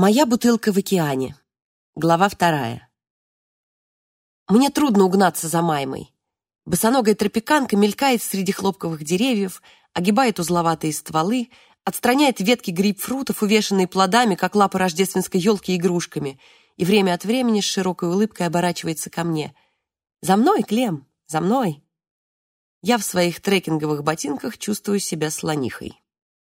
Моя бутылка в океане. Глава вторая. Мне трудно угнаться за Маймой. Босоногая тропиканка мелькает среди хлопковых деревьев, огибает узловатые стволы, отстраняет ветки грейпфрутов, увешанные плодами, как лапы рождественской елки игрушками, и время от времени с широкой улыбкой оборачивается ко мне. «За мной, Клем, за мной!» Я в своих трекинговых ботинках чувствую себя слонихой.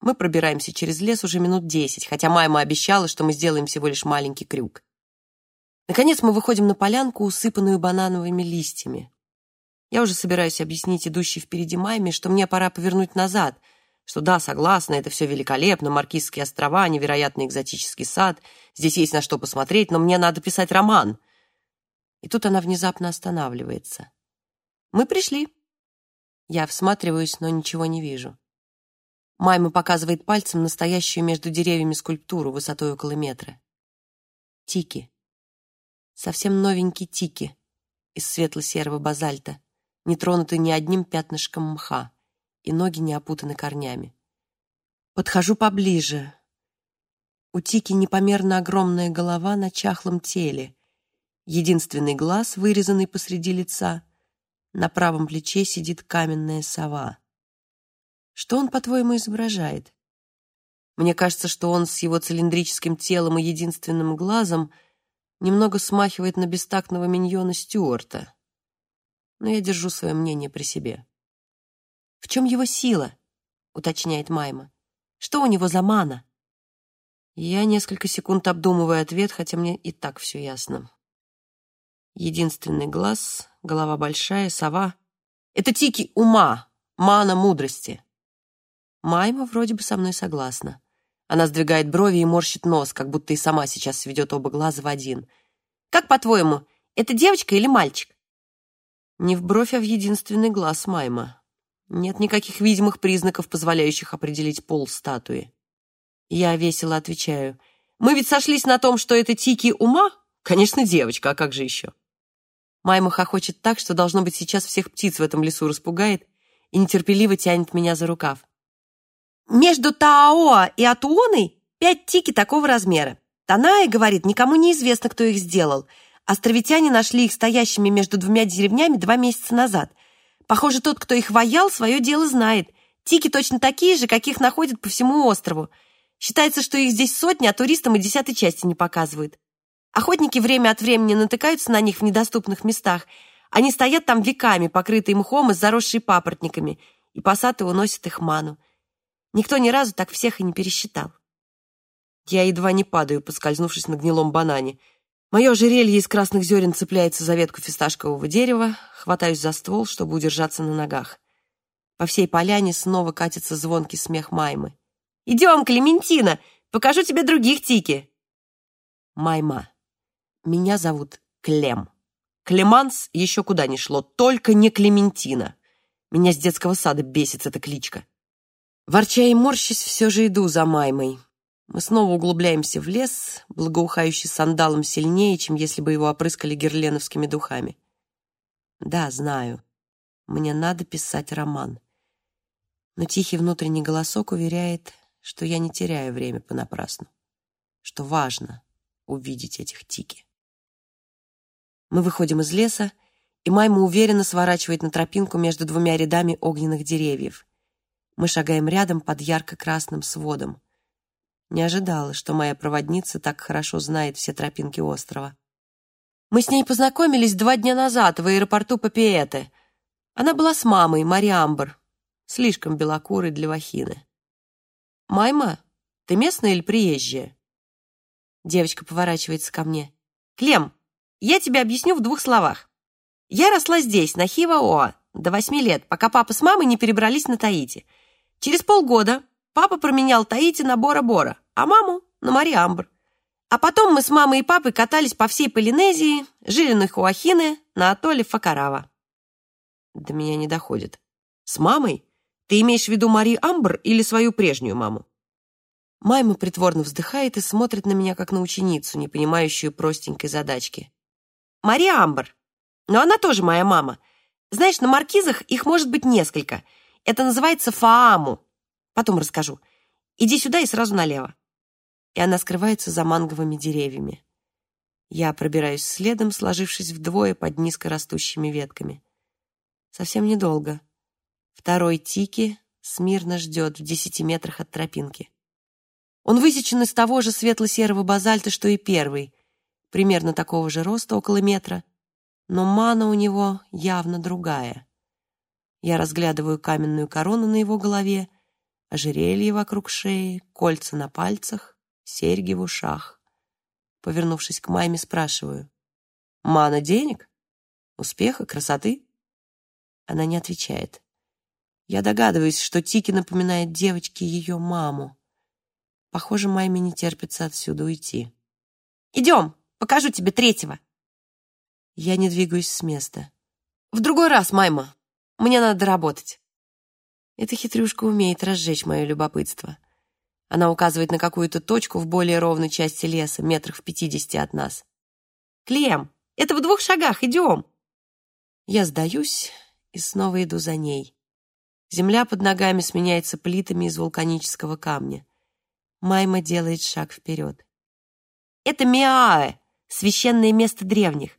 Мы пробираемся через лес уже минут десять, хотя Майма обещала, что мы сделаем всего лишь маленький крюк. Наконец мы выходим на полянку, усыпанную банановыми листьями. Я уже собираюсь объяснить идущей впереди Майме, что мне пора повернуть назад, что да, согласна, это все великолепно, Маркизские острова, невероятный экзотический сад, здесь есть на что посмотреть, но мне надо писать роман. И тут она внезапно останавливается. Мы пришли. Я всматриваюсь, но ничего не вижу. Майма показывает пальцем настоящую между деревьями скульптуру высотой около метра. Тики. Совсем новенький тики из светло-серого базальта, не тронутый ни одним пятнышком мха, и ноги не опутаны корнями. Подхожу поближе. У тики непомерно огромная голова на чахлом теле, единственный глаз, вырезанный посреди лица, на правом плече сидит каменная сова. Что он, по-твоему, изображает? Мне кажется, что он с его цилиндрическим телом и единственным глазом немного смахивает на бестактного миньона Стюарта. Но я держу свое мнение при себе. «В чем его сила?» — уточняет Майма. «Что у него за мана?» Я несколько секунд обдумываю ответ, хотя мне и так все ясно. Единственный глаз, голова большая, сова — это тики ума, мана мудрости. Майма вроде бы со мной согласна. Она сдвигает брови и морщит нос, как будто и сама сейчас сведет оба глаза в один. «Как, по-твоему, это девочка или мальчик?» Не в бровь, а в единственный глаз Майма. Нет никаких видимых признаков, позволяющих определить пол статуи. Я весело отвечаю. «Мы ведь сошлись на том, что это Тики ума? Конечно, девочка, а как же еще?» Майма хохочет так, что, должно быть, сейчас всех птиц в этом лесу распугает и нетерпеливо тянет меня за рукав. Между Таоа и Атуоной пять тики такого размера. Таная говорит, никому не известно, кто их сделал. Островитяне нашли их стоящими между двумя деревнями два месяца назад. Похоже, тот, кто их ваял, свое дело знает. Тики точно такие же, каких находят по всему острову. Считается, что их здесь сотни, а туристам и десятой части не показывают. Охотники время от времени натыкаются на них в недоступных местах. Они стоят там веками, покрытые мхом и заросшие папоротниками, и пассаты уносят их ману. Никто ни разу так всех и не пересчитал. Я едва не падаю, поскользнувшись на гнилом банане. Мое ожерелье из красных зерен цепляется за ветку фисташкового дерева, хватаюсь за ствол, чтобы удержаться на ногах. По всей поляне снова катится звонкий смех Маймы. «Идем, Клементина! Покажу тебе других тики!» Майма. Меня зовут Клем. Клеманс еще куда ни шло, только не Клементина. Меня с детского сада бесит эта кличка. Ворча и морщись, все же иду за Маймой. Мы снова углубляемся в лес, благоухающий сандалом сильнее, чем если бы его опрыскали герленовскими духами. Да, знаю, мне надо писать роман. Но тихий внутренний голосок уверяет, что я не теряю время понапрасну, что важно увидеть этих тики. Мы выходим из леса, и Майма уверенно сворачивает на тропинку между двумя рядами огненных деревьев. Мы шагаем рядом под ярко-красным сводом. Не ожидала, что моя проводница так хорошо знает все тропинки острова. Мы с ней познакомились два дня назад в аэропорту Папиэте. Она была с мамой, Мари Амбер, слишком белокурой для вахины. «Майма, ты местная или приезжая?» Девочка поворачивается ко мне. «Клем, я тебе объясню в двух словах. Я росла здесь, на Хива-Оа, до восьми лет, пока папа с мамой не перебрались на Таити. Через полгода папа променял Таити на Бора-Бора, а маму — на Мариамбр. А потом мы с мамой и папой катались по всей Полинезии, жили на Хуахине, на атолле Факарава. До меня не доходит. С мамой? Ты имеешь в виду Мари Амбр или свою прежнюю маму? Майма притворно вздыхает и смотрит на меня, как на ученицу, не понимающую простенькой задачки. Мари Амбр. Но она тоже моя мама. Знаешь, на маркизах их может быть несколько — это называется фааму. Потом расскажу. Иди сюда и сразу налево. и она скрывается за манговыми деревьями. Я пробираюсь следом, сложившись вдвое под низкорастущими ветками. Совсем недолго. Второй Тики смирно ждет в десяти метрах от тропинки. Он высечен из того же светло-серого базальта, что и первый, примерно такого же роста, около метра, но мана у него явно другая. Я разглядываю каменную корону на его голове, ожерелье вокруг шеи, кольца на пальцах, серьги в ушах. Повернувшись к маме, спрашиваю. «Мана денег? Успеха? Красоты?» Она не отвечает. Я догадываюсь, что Тики напоминает девочке ее маму. Похоже, Майме не терпится отсюда уйти. «Идем, покажу тебе третьего». Я не двигаюсь с места. «В другой раз, Майма. Мне надо доработать». Эта хитрюшка умеет разжечь мое любопытство. Она указывает на какую-то точку в более ровной части леса, метрах в пятидесяти от нас. «Клем, это в двух шагах, идем!» Я сдаюсь и снова иду за ней. Земля под ногами сменяется плитами из вулканического камня. Майма делает шаг вперед. «Это Миаэ, священное место древних.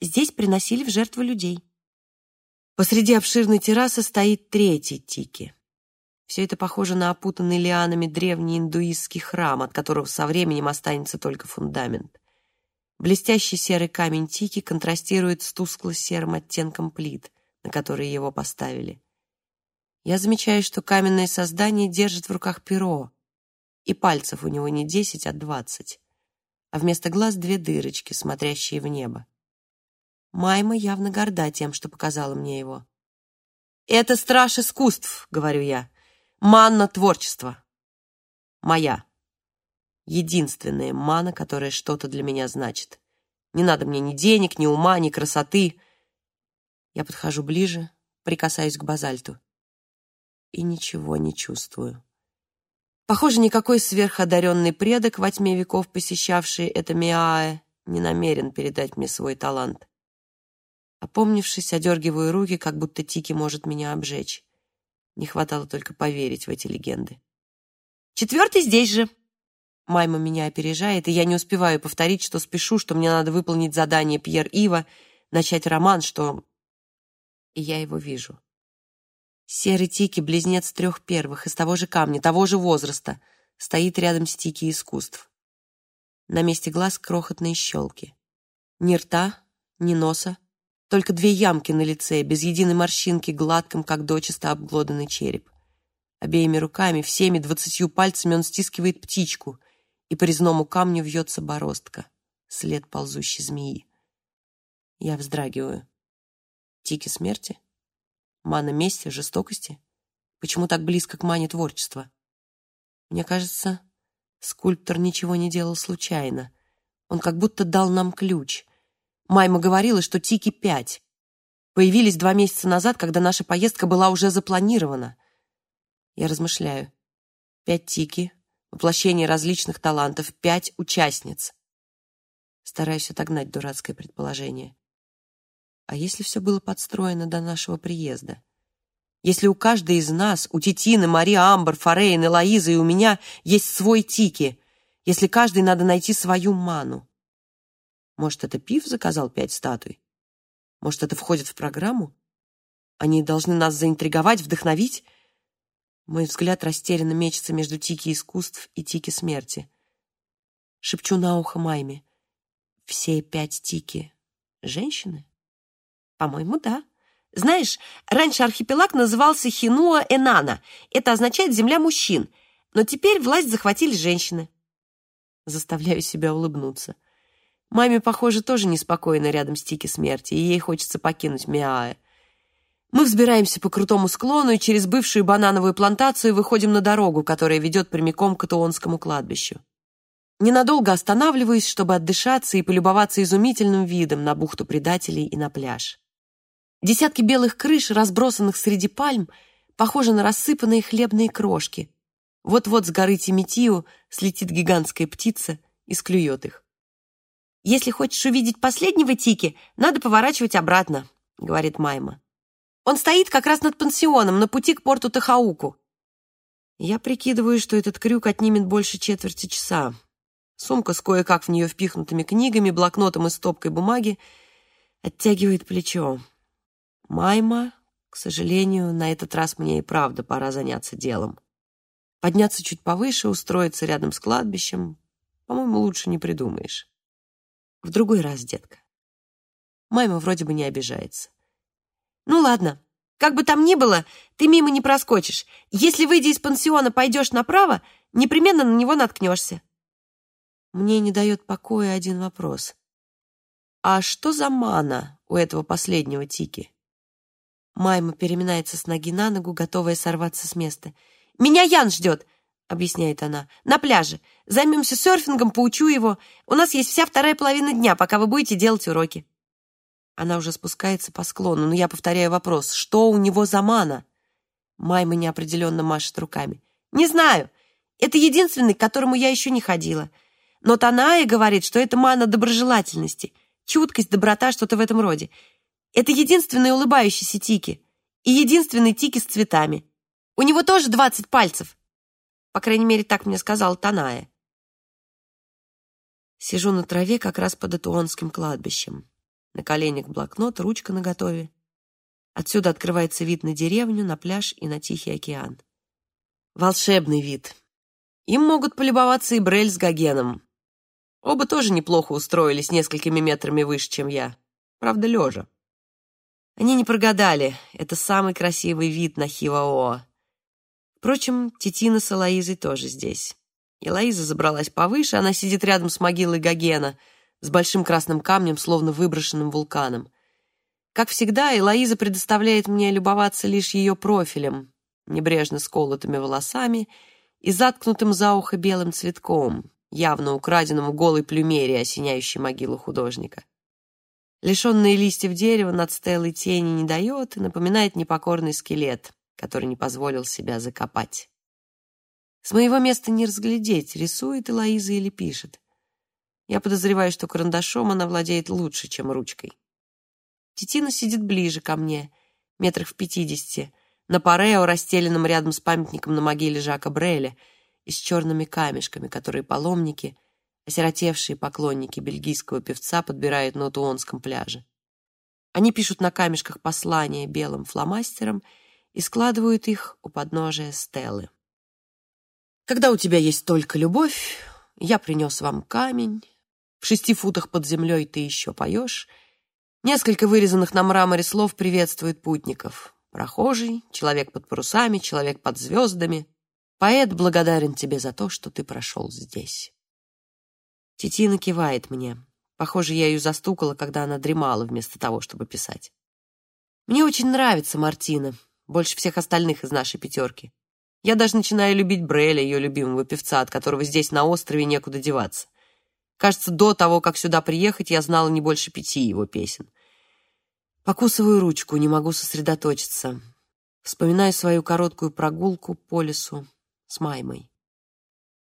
Здесь приносили в жертву людей». Посреди обширной террасы стоит третий тики. Все это похоже на опутанный лианами древний индуистский храм, от которого со временем останется только фундамент. Блестящий серый камень тики контрастирует с тускло-серым оттенком плит, на которые его поставили. Я замечаю, что каменное создание держит в руках перо, и пальцев у него не десять, а двадцать, а вместо глаз две дырочки, смотрящие в небо. Майма явно горда тем, что показала мне его. «Это страж искусств», — говорю я. «Манна творчества». Моя. Единственная мана, которая что-то для меня значит. Не надо мне ни денег, ни ума, ни красоты. Я подхожу ближе, прикасаюсь к базальту. И ничего не чувствую. Похоже, никакой сверходаренный предок, во тьме веков посещавший это Миаэ, не намерен передать мне свой талант. Опомнившись, одергиваю руки, как будто Тики может меня обжечь. Не хватало только поверить в эти легенды. «Четвертый здесь же!» Майма меня опережает, и я не успеваю повторить, что спешу, что мне надо выполнить задание Пьер Ива, начать роман, что... И я его вижу. Серый Тики, близнец трех первых, из того же камня, того же возраста, стоит рядом с Тики искусств. На месте глаз крохотные щелки. Ни рта, ни носа, только две ямки на лице, без единой морщинки, гладком, как дочисто обглоданный череп. Обеими руками, всеми двадцатью пальцами он стискивает птичку, и по резному камню вьется бороздка, след ползущей змеи. Я вздрагиваю. Тики смерти? Мана мести, жестокости? Почему так близко к мане творчества? Мне кажется, скульптор ничего не делал случайно. Он как будто дал нам ключ — Майма говорила, что Тики пять. Появились два месяца назад, когда наша поездка была уже запланирована. Я размышляю. Пять Тики, воплощение различных талантов, пять участниц. Стараюсь отогнать дурацкое предположение. А если все было подстроено до нашего приезда? Если у каждой из нас, у Титины, Мари Амбр, Форейн, Элоизы и у меня есть свой Тики, если каждой надо найти свою ману? Может, это Пив заказал пять статуй? Может, это входит в программу? Они должны нас заинтриговать, вдохновить? Мой взгляд растерянно мечется между тики искусств и тики смерти. Шепчу на ухо Майме. Все пять тики — женщины? По-моему, да. Знаешь, раньше архипелаг назывался Хинуа-Энана. Это означает «земля мужчин». Но теперь власть захватили женщины. Заставляю себя улыбнуться. Маме, похоже, тоже неспокойно рядом с Тики смерти, и ей хочется покинуть Миаэ. Мы взбираемся по крутому склону и через бывшую банановую плантацию выходим на дорогу, которая ведет прямиком к Атуонскому кладбищу. Ненадолго останавливаюсь, чтобы отдышаться и полюбоваться изумительным видом на бухту предателей и на пляж. Десятки белых крыш, разбросанных среди пальм, похожи на рассыпанные хлебные крошки. Вот-вот с горы Тиметио слетит гигантская птица и склюет их. «Если хочешь увидеть последнего Тики, надо поворачивать обратно», — говорит Майма. «Он стоит как раз над пансионом, на пути к порту Тахауку». Я прикидываю, что этот крюк отнимет больше четверти часа. Сумка с кое-как в нее впихнутыми книгами, блокнотом и стопкой бумаги оттягивает плечо. Майма, к сожалению, на этот раз мне и правда пора заняться делом. Подняться чуть повыше, устроиться рядом с кладбищем, по-моему, лучше не придумаешь. В другой раз, детка. Майма вроде бы не обижается. Ну ладно, как бы там ни было, ты мимо не проскочишь. Если, выйдя из пансиона, пойдешь направо, непременно на него наткнешься. Мне не дает покоя один вопрос. А что за мана у этого последнего тики? Майма переминается с ноги на ногу, готовая сорваться с места. «Меня Ян ждет!» — объясняет она. «На пляже. Займемся серфингом, поучу его. У нас есть вся вторая половина дня, пока вы будете делать уроки». Она уже спускается по склону, но я повторяю вопрос. «Что у него за мана?» Майма неопределенно машет руками. «Не знаю. Это единственный, к которому я еще не ходила. Но Таная говорит, что это мана доброжелательности. Чуткость, доброта, что-то в этом роде. Это единственный улыбающийся Тики. И единственный Тики с цветами. У него тоже двадцать пальцев. По крайней мере, так мне сказал Таная. Сижу на траве как раз под Этуонским кладбищем. На коленях блокнот, ручка наготове. Отсюда открывается вид на деревню, на пляж и на Тихий океан. Волшебный вид. Им могут полюбоваться и Брель с Гогеном. Оба тоже неплохо устроились несколькими метрами выше, чем я. Правда, лежа. Они не прогадали. Это самый красивый вид на Хиваоа. Впрочем, Титина с Элоизой тоже здесь. Элоиза забралась повыше, она сидит рядом с могилой Гогена — с большим красным камнем, словно выброшенным вулканом. Как всегда, Элоиза предоставляет мне любоваться лишь ее профилем, небрежно сколотыми волосами и заткнутым за ухо белым цветком, явно украденным в голой плюмере, осеняющей могилу художника. Лишенные листьев дерева над стелой тени не дает и напоминает непокорный скелет, который не позволил себя закопать. С моего места не разглядеть, рисует Элоиза или пишет. Я подозреваю, что карандашом она владеет лучше, чем ручкой. Титина сидит ближе ко мне, метрах в пятидесяти, на парео, расстеленном рядом с памятником на могиле Жака Бреля и с черными камешками, которые паломники, осиротевшие поклонники бельгийского певца, подбирают на Утуонском пляже. Они пишут на камешках послания белым фломастером и складывают их у подножия стелы. Когда у тебя есть только любовь, я принес вам камень, в шести футах под землей ты еще поешь. Несколько вырезанных на мраморе слов приветствуют путников. Прохожий, человек под парусами, человек под звездами. Поэт благодарен тебе за то, что ты прошел здесь. Тетина кивает мне. Похоже, я ее застукала, когда она дремала вместо того, чтобы писать. Мне очень нравится Мартина, больше всех остальных из нашей пятерки. Я даже начинаю любить Бреля, ее любимого певца, от которого здесь на острове некуда деваться. Кажется, до того, как сюда приехать, я знала не больше пяти его песен. Покусываю ручку, не могу сосредоточиться. Вспоминаю свою короткую прогулку по лесу с Маймой.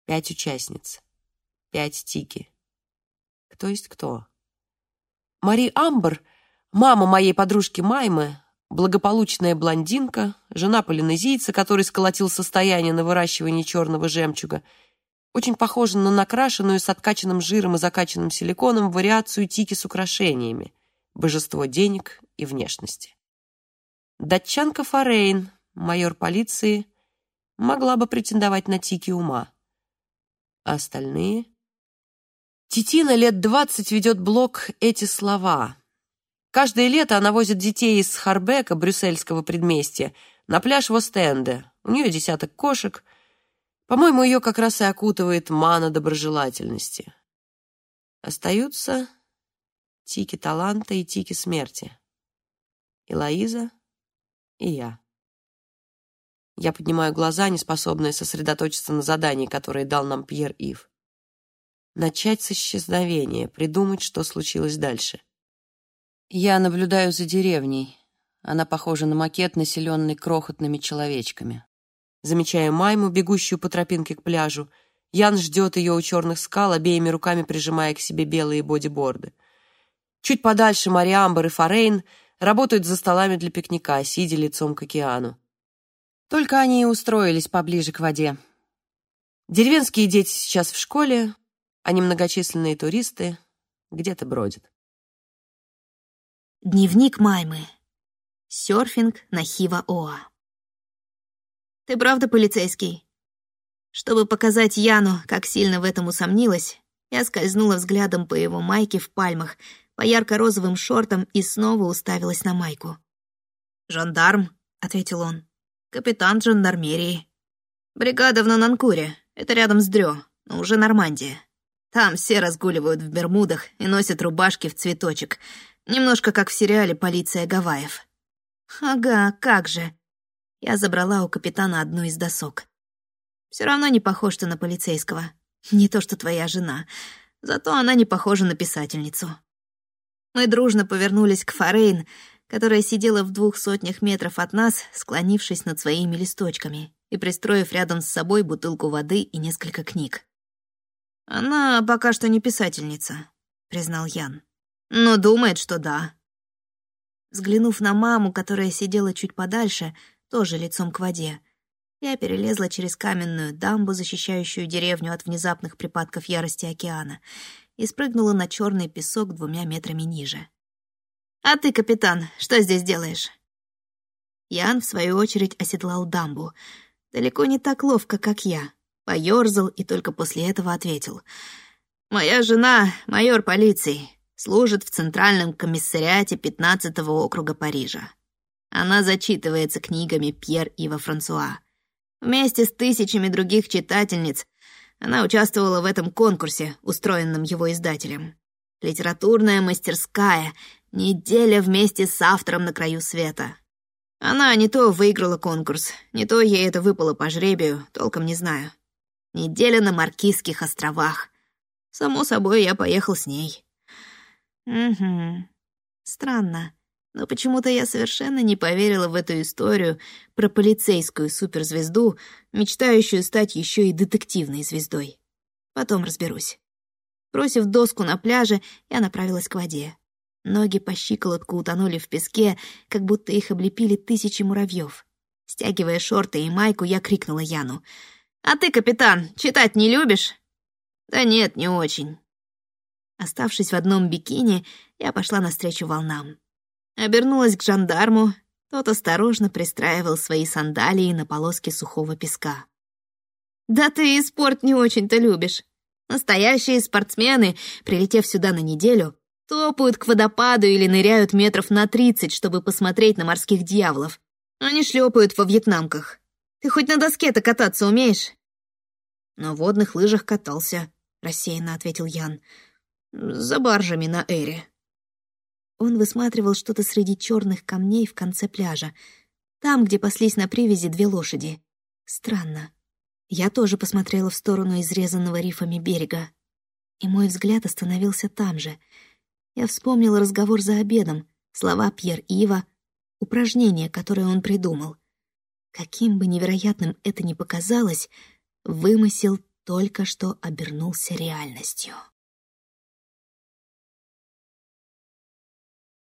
Пять участниц. Пять тики. Кто есть кто? Мари Амбер, мама моей подружки Маймы, благополучная блондинка, жена полинезийца, который сколотил состояние на выращивании черного жемчуга — очень похожа на накрашенную с откачанным жиром и закачанным силиконом вариацию тики с украшениями, божество денег и внешности. Датчанка Форейн, майор полиции, могла бы претендовать на тики ума. А остальные? Титина лет двадцать ведет блог «Эти слова». Каждое лето она возит детей из Харбека, брюссельского предместья, на пляж в Остенде. У нее десяток кошек — по-моему, ее как раз и окутывает мана доброжелательности. Остаются тики таланта и тики смерти. И Лоиза, и я. Я поднимаю глаза, не способная сосредоточиться на задании, которое дал нам Пьер Ив. Начать с исчезновения, придумать, что случилось дальше. Я наблюдаю за деревней. Она похожа на макет, населенный крохотными человечками. Замечая Майму, бегущую по тропинке к пляжу, Ян ждет ее у черных скал, обеими руками прижимая к себе белые бодиборды. Чуть подальше Мариамбер и Форейн работают за столами для пикника, сидя лицом к океану. Только они и устроились поближе к воде. Деревенские дети сейчас в школе, а немногочисленные туристы где-то бродят. Дневник Маймы. Сёрфинг на Хива-Оа. Ты правда полицейский? Чтобы показать Яну, как сильно в этом усомнилась, я скользнула взглядом по его майке в пальмах, по ярко-розовым шортам и снова уставилась на майку. «Жандарм», — ответил он. «Капитан жандармерии. Бригада в Нананкуре. Это рядом с Дрё, но уже Нормандия. Там все разгуливают в бермудах и носят рубашки в цветочек. Немножко как в сериале «Полиция Гавайев». Ага, как же. Я забрала у капитана одну из досок. Все равно не похож ты на полицейского. Не то что твоя жена. Зато она не похожа на писательницу. Мы дружно повернулись к Форейн, которая сидела в двух сотнях метров от нас, склонившись над своими листочками и пристроив рядом с собой бутылку воды и несколько книг. «Она пока что не писательница», — признал Ян. «Но думает, что да». Взглянув на маму, которая сидела чуть подальше, тоже лицом к воде, я перелезла через каменную дамбу, защищающую деревню от внезапных припадков ярости океана, и спрыгнула на черный песок двумя метрами ниже. «А ты, капитан, что здесь делаешь?» Ян, в свою очередь, оседлал дамбу. Далеко не так ловко, как я. Поёрзал и только после этого ответил. «Моя жена — майор полиции, служит в Центральном комиссариате 15-го округа Парижа. Она зачитывается книгами Пьер Ива Франсуа. Вместе с тысячами других читательниц она участвовала в этом конкурсе, устроенном его издателем. Литературная мастерская, неделя вместе с автором на краю света. Она не то выиграла конкурс, не то ей это выпало по жребию, толком не знаю. Неделя на Маркизских островах. Само собой, я поехал с ней. Угу. Странно. Но почему-то я совершенно не поверила в эту историю про полицейскую суперзвезду, мечтающую стать еще и детективной звездой. Потом разберусь. Бросив доску на пляже, я направилась к воде. Ноги по щиколотку утонули в песке, как будто их облепили тысячи муравьев. Стягивая шорты и майку, я крикнула Яну. «А ты, капитан, читать не любишь?» «Да нет, не очень». Оставшись в одном бикини, я пошла навстречу волнам. Обернулась к жандарму, тот осторожно пристраивал свои сандалии на полоски сухого песка. «Да ты и спорт не очень-то любишь. Настоящие спортсмены, прилетев сюда на неделю, топают к водопаду или ныряют метров на тридцать, чтобы посмотреть на морских дьяволов. Они шлепают во вьетнамках. Ты хоть на доске-то кататься умеешь?» «На водных лыжах катался», — рассеянно ответил Ян. «За баржами на Эре». Он высматривал что-то среди черных камней в конце пляжа, там, где паслись на привязи две лошади. Странно. Я тоже посмотрела в сторону изрезанного рифами берега, и мой взгляд остановился там же. Я вспомнила разговор за обедом, слова Пьер Ива, упражнение, которое он придумал. Каким бы невероятным это ни показалось, вымысел только что обернулся реальностью.